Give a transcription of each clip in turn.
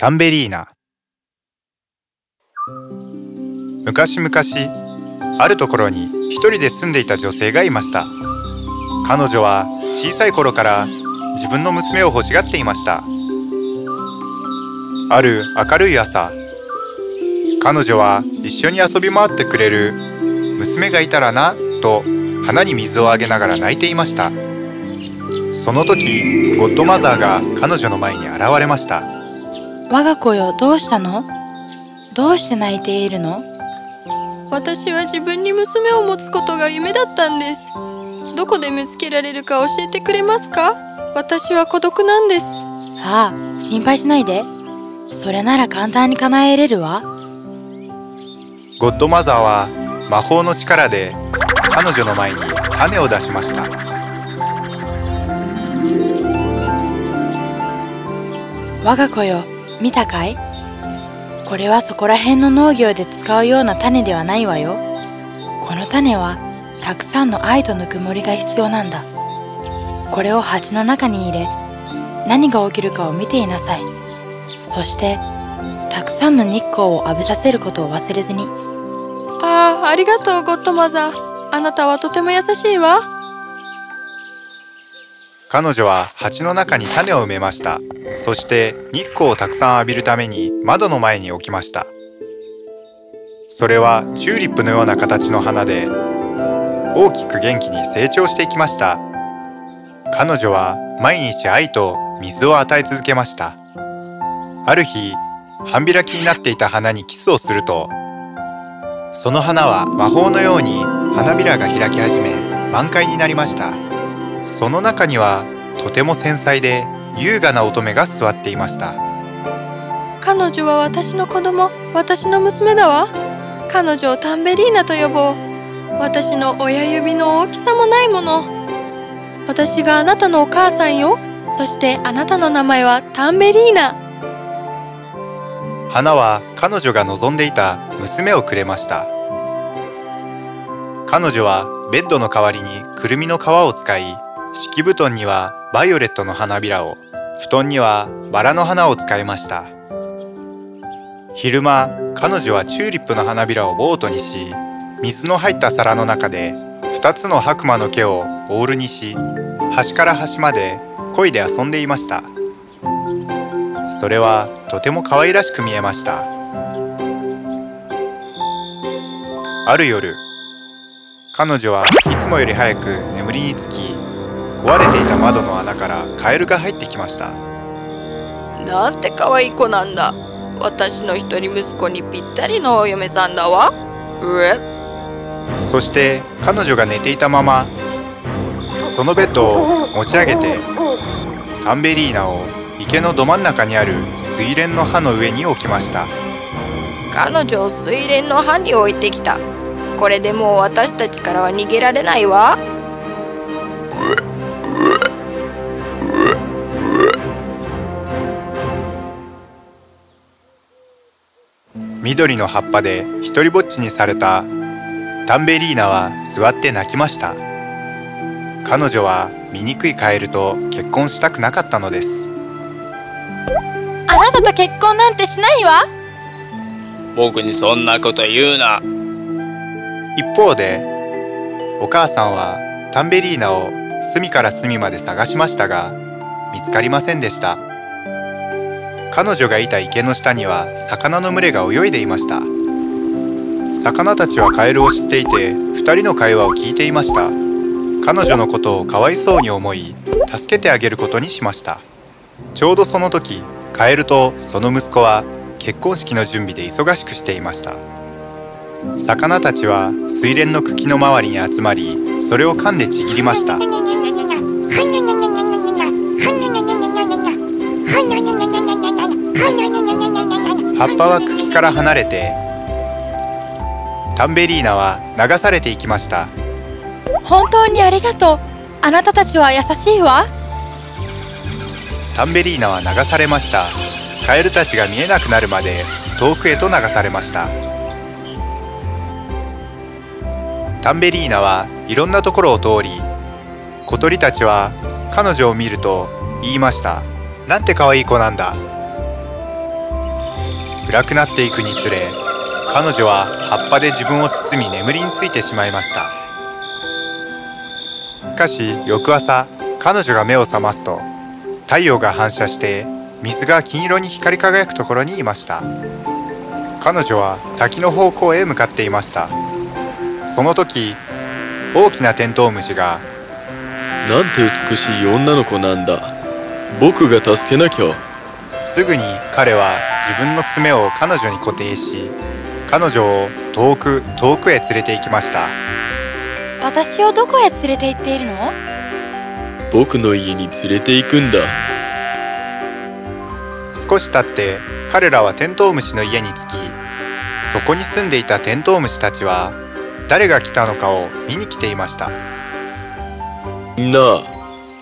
タンベリーナ。昔々あるところに一人で住んでいた女性がいました。彼女は小さい頃から自分の娘を欲しがっていました。ある明るい朝彼女は一緒に遊び回ってくれる娘がいたらなと花に水をあげながら泣いていました。その時ゴッドマザーが彼女の前に現れました。我が子よどうしたの？どうして泣いているの？私は自分に娘を持つことが夢だったんです。どこで見つけられるか教えてくれますか？私は孤独なんです。ああ心配しないで。それなら簡単に叶えれるわ。ゴッドマザーは魔法の力で彼女の前に種を出しました。我が子よ見たかい？これはそこら辺の農業で使うような種ではないわよ。この種はたくさんの愛とぬくもりが必要なんだ。これを鉢の中に入れ何が起きるかを見ていなさい。そしてたくさんの日光を浴びさせることを忘れずに。ああありがとうゴッドマザー。あなたはとても優しいわ。彼女は鉢の中に種を埋めました。そして日光をたくさん浴びるために窓の前に置きました。それはチューリップのような形の花で大きく元気に成長していきました。彼女は毎日愛と水を与え続けました。ある日半開きになっていた花にキスをするとその花は魔法のように花びらが開き始め満開になりました。その中にはとても繊細で優雅な乙女が座っていました。彼女は私の子供私の娘だわ。彼女をタンベリーナと呼ぼう。私の親指の大きさもないもの。私があなたのお母さんよ。そしてあなたの名前はタンベリーナ。花は彼女が望んでいた娘をくれました。彼女はベッドの代わりにくるみの皮を使い敷布団にはバイオレットの花びらを布団にはバラの花を使いました。昼間彼女はチューリップの花びらをボートにし水の入った皿の中で2つの白馬の毛をオールにし端から端まで漕いで遊んでいました。それはとても可愛らしく見えました。ある夜彼女はいつもより早く眠りにつき壊れていた窓の穴からカエルが入ってきました。なんて可愛い子なんだ。私の一人息子にぴったりのお嫁さんだわ。うえ？そして彼女が寝ていたままそのベッドを持ち上げてタンベリーナを池のど真ん中にある水蓮の葉の上に置きました。彼女を水蓮の葉に置いてきた。これでもう私たちからは逃げられないわ緑の葉っぱで一りぼっちにされた。タンベリーナは座って泣きました。彼女は醜いカエルと結婚したくなかったのです。あなたと結婚なんてしないわ。僕にそんなこと言うな。一方でお母さんはタンベリーナを隅から隅まで探しましたが見つかりませんでした彼女がいた池の下には魚の群れが泳いでいました。魚たちはカエルを知っていて2人の会話を聞いていました。彼女のことをかわいそうに思い助けてあげることにしました。ちょうどその時カエルとその息子は結婚式の準備で忙しくしていました。魚たちは水蓮の茎の周りに集まりそれを噛んでちぎりました。葉っぱは茎から離れてタンベリーナは流されていきました。本当にありがとう。あなたたちは優しいわ。タンベリーナは流されました。カエルたちが見えなくなるまで遠くへと流されました。タンベリーナはいろんなところを通り小鳥たちは彼女を見ると言いました。なんて可愛い子なんだ暗くなっていくにつれ彼女は葉っぱで自分を包み眠りについてしまいました。しかし翌朝彼女が目を覚ますと太陽が反射して水が金色に光り輝くところにいました。彼女は滝の方向へ向かっていました。その時大きなテントウムシがなんて美しい女の子なんだ。僕が助けなきゃ。すぐに彼は自分の爪を彼女に固定し彼女を遠く遠くへ連れて行きました。私をどこへ連れて行っているの？僕の家に連れて行くんだ。少し経って彼らはテントウムシの家に着きそこに住んでいたテントウムシたちは誰が来たのかを見に来ていました。みんな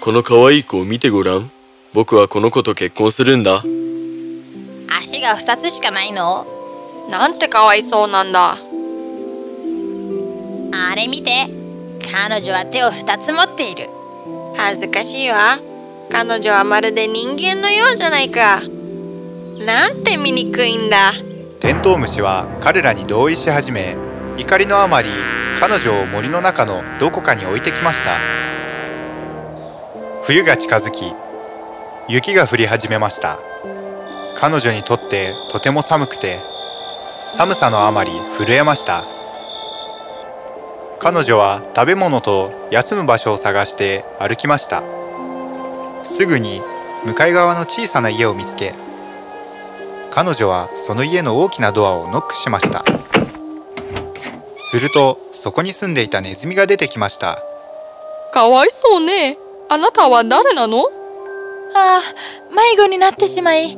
この可愛い子を見てごらん。僕はこの子と結婚するんだ足が2つしかないの？なんてかわいそうなんだ。あれ見て。彼女は手を2つ持っている。恥ずかしいわ。彼女はまるで人間のようじゃないか。なんて醜いんだ。テントウムシは彼らに同意し始め怒りのあまり彼女を森の中のどこかに置いてきました。冬が近づき雪が降り始めました彼女にとってとても寒くて寒さのあまり震えました。彼女は食べ物と休む場所を探して歩きました。すぐに向かい側の小さな家を見つけ彼女はその家の大きなドアをノックしました。するとそこに住んでいたネズミが出てきました。かわいそうね。あなたは誰なの？ああ迷子になってしまい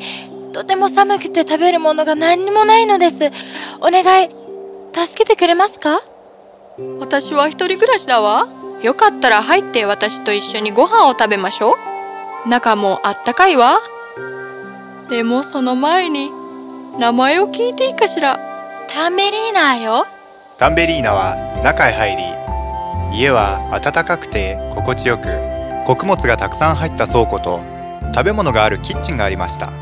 とても寒くて食べるものが何にもないのです。お願い助けてくれますか？私は一人暮らしだわ。よかったら入って私と一緒にご飯を食べましょう。中もあったかいわ。でもその前に名前を聞いていいかしら？タンベリーナよ。タンベリーナは中へ入り家は暖かくて心地よく穀物がたくさん入った倉庫と食べ物があるキッチンがありました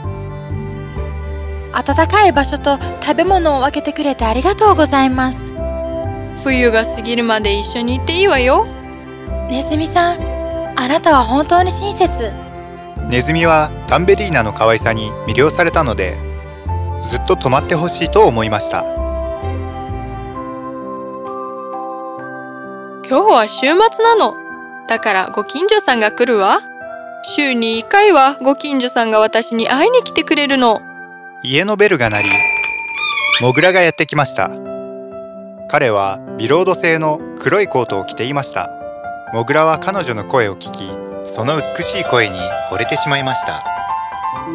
暖かい場所と食べ物を分けてくれてありがとうございます。冬が過ぎるまで一緒にいていいわよ。ネズミさんあなたは本当に親切。ネズミはタンベリーナの可愛さに魅了されたのでずっと泊まってほしいと思いました。今日は週末なの。だからご近所さんが来るわ。週に1回はご近所さんが私に会いに来てくれるの家のベルが鳴りモグラがやってきました。彼はビロード製の黒いコートを着ていました。モグラは彼女の声を聞きその美しい声に惚れてしまいました。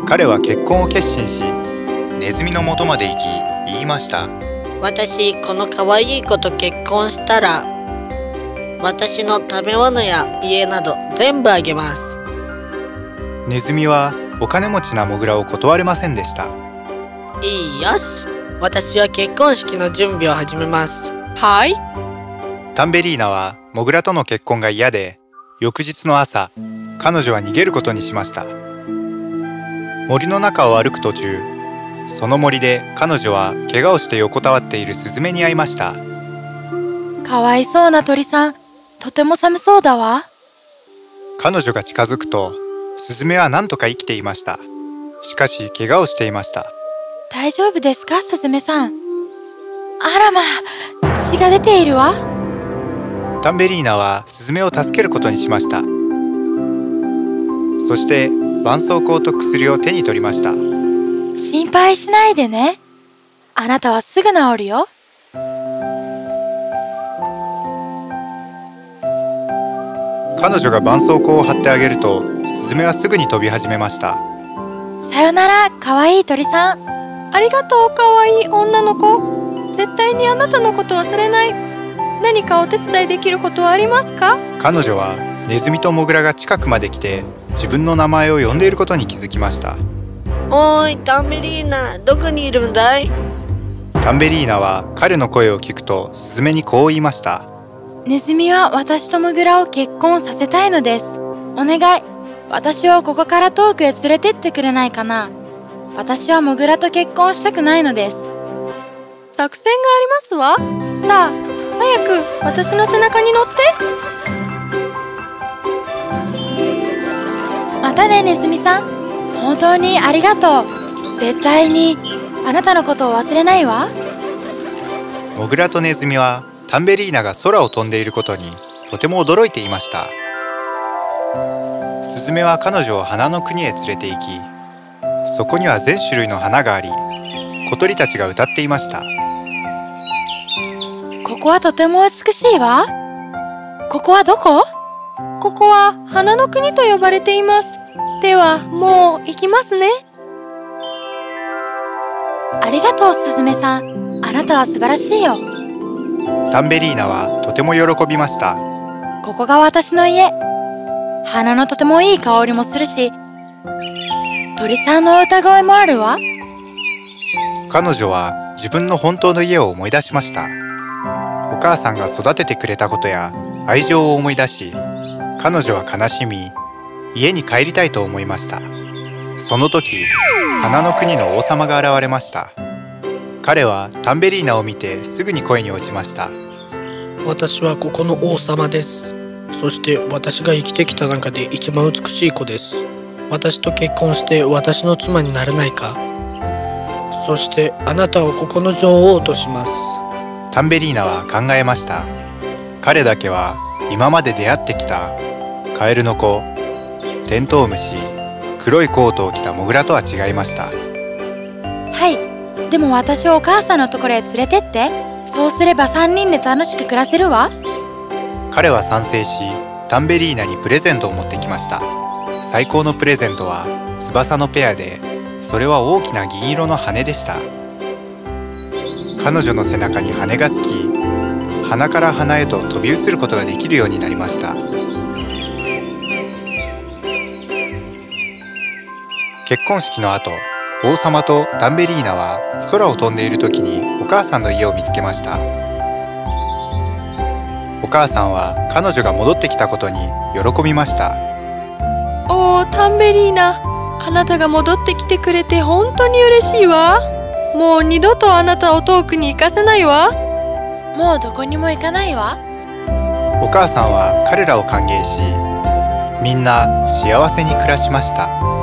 彼は結婚を決心しネズミの元まで行き言いました。私この可愛い子と結婚したら私の食べ物や家など全部あげます。ネズミはお金持ちなモグラを断れませんでしたいいよ。し私は結婚式の準備を始めます。はい。タンベリーナはモグラとの結婚が嫌で翌日の朝彼女は逃げることにしました。森の中を歩く途中その森で彼女は怪我をして横たわっているスズメに会いました。かわいそうな鳥さんとても寒そうだわ。彼女が近づくとスズメは何とか生きていました。しかし怪我をしていました大丈夫ですかスズメさん。あらま血が出ているわ。タンベリーナはスズメを助けることにしました。そして絆創膏と薬を手に取りました。心配しないでね。あなたはすぐ治るよ。彼女が絆創膏を貼ってあげるとスズメはすぐに飛び始めました。さよならかわいい鳥さんありがとうかわいい女の子。絶対にあなたのこと忘れない。何かお手伝いできることはありますか？彼女はネズミとモグラが近くまで来て自分の名前を呼んでいることに気づきました。おーいタンベリーナどこにいるんだい？タンベリーナは彼の声を聞くとスズメにこう言いました。ネズミは私とモグラを結婚させたいのです。お願い。私をここから遠くへ連れてってくれないかな私はモグラと結婚したくないのです。作戦がありますわ。さあ早く私の背中に乗って。またねネズミさん。本当にありがとう。絶対にあなたのことを忘れないわ。モグラとネズミはタンベリーナが空を飛んでいることにとても驚いていました。スズメは彼女を花の国へ連れて行きそこには全種類の花があり小鳥たちが歌っていました。ここはとても美しいわ。ここはどこ？ここは花の国と呼ばれています。ではもう行きますね。ありがとうスズメさん。あなたは素晴らしいよ。タンベリーナはとても喜びました。ここが私の家。花のとてもいい香りもするし鳥さんの歌声もあるわ。彼女は自分の本当の家を思い出しました。お母さんが育ててくれたことや愛情を思い出し彼女は悲しみ家に帰りたいと思いました。その時花の国の王様が現れました。彼はタンベリーナを見てすぐに恋に落ちました。私はここの王様です。そして私が生きてきた中で一番美しい子です私と結婚して私の妻になれないか。そしてあなたをここの女王とします。タンベリーナは考えました。彼だけは今まで出会ってきた。カエルの子テントウムシ黒いコートを着たモグラとは違いました。はい。でも私をお母さんのところへ連れてって。そうすれば3人で楽しく暮らせるわ。彼は賛成しタンベリーナにプレゼントを持ってきました最高のプレゼントは翼のペアでそれは大きな銀色の羽でした。彼女の背中に羽がつき鼻から鼻へと飛び移ることができるようになりました。結婚式の後王様とタンベリーナは空を飛んでいる時にお母さんの家を見つけました。お母さんは彼女が戻ってきたことに喜びました。タンベリーナあなたが戻ってきてくれて本当に嬉しいわ。もう二度とあなたを遠くに行かせないわ。もうどこにも行かないわ。お母さんは彼らを歓迎しみんな幸せに暮らしました。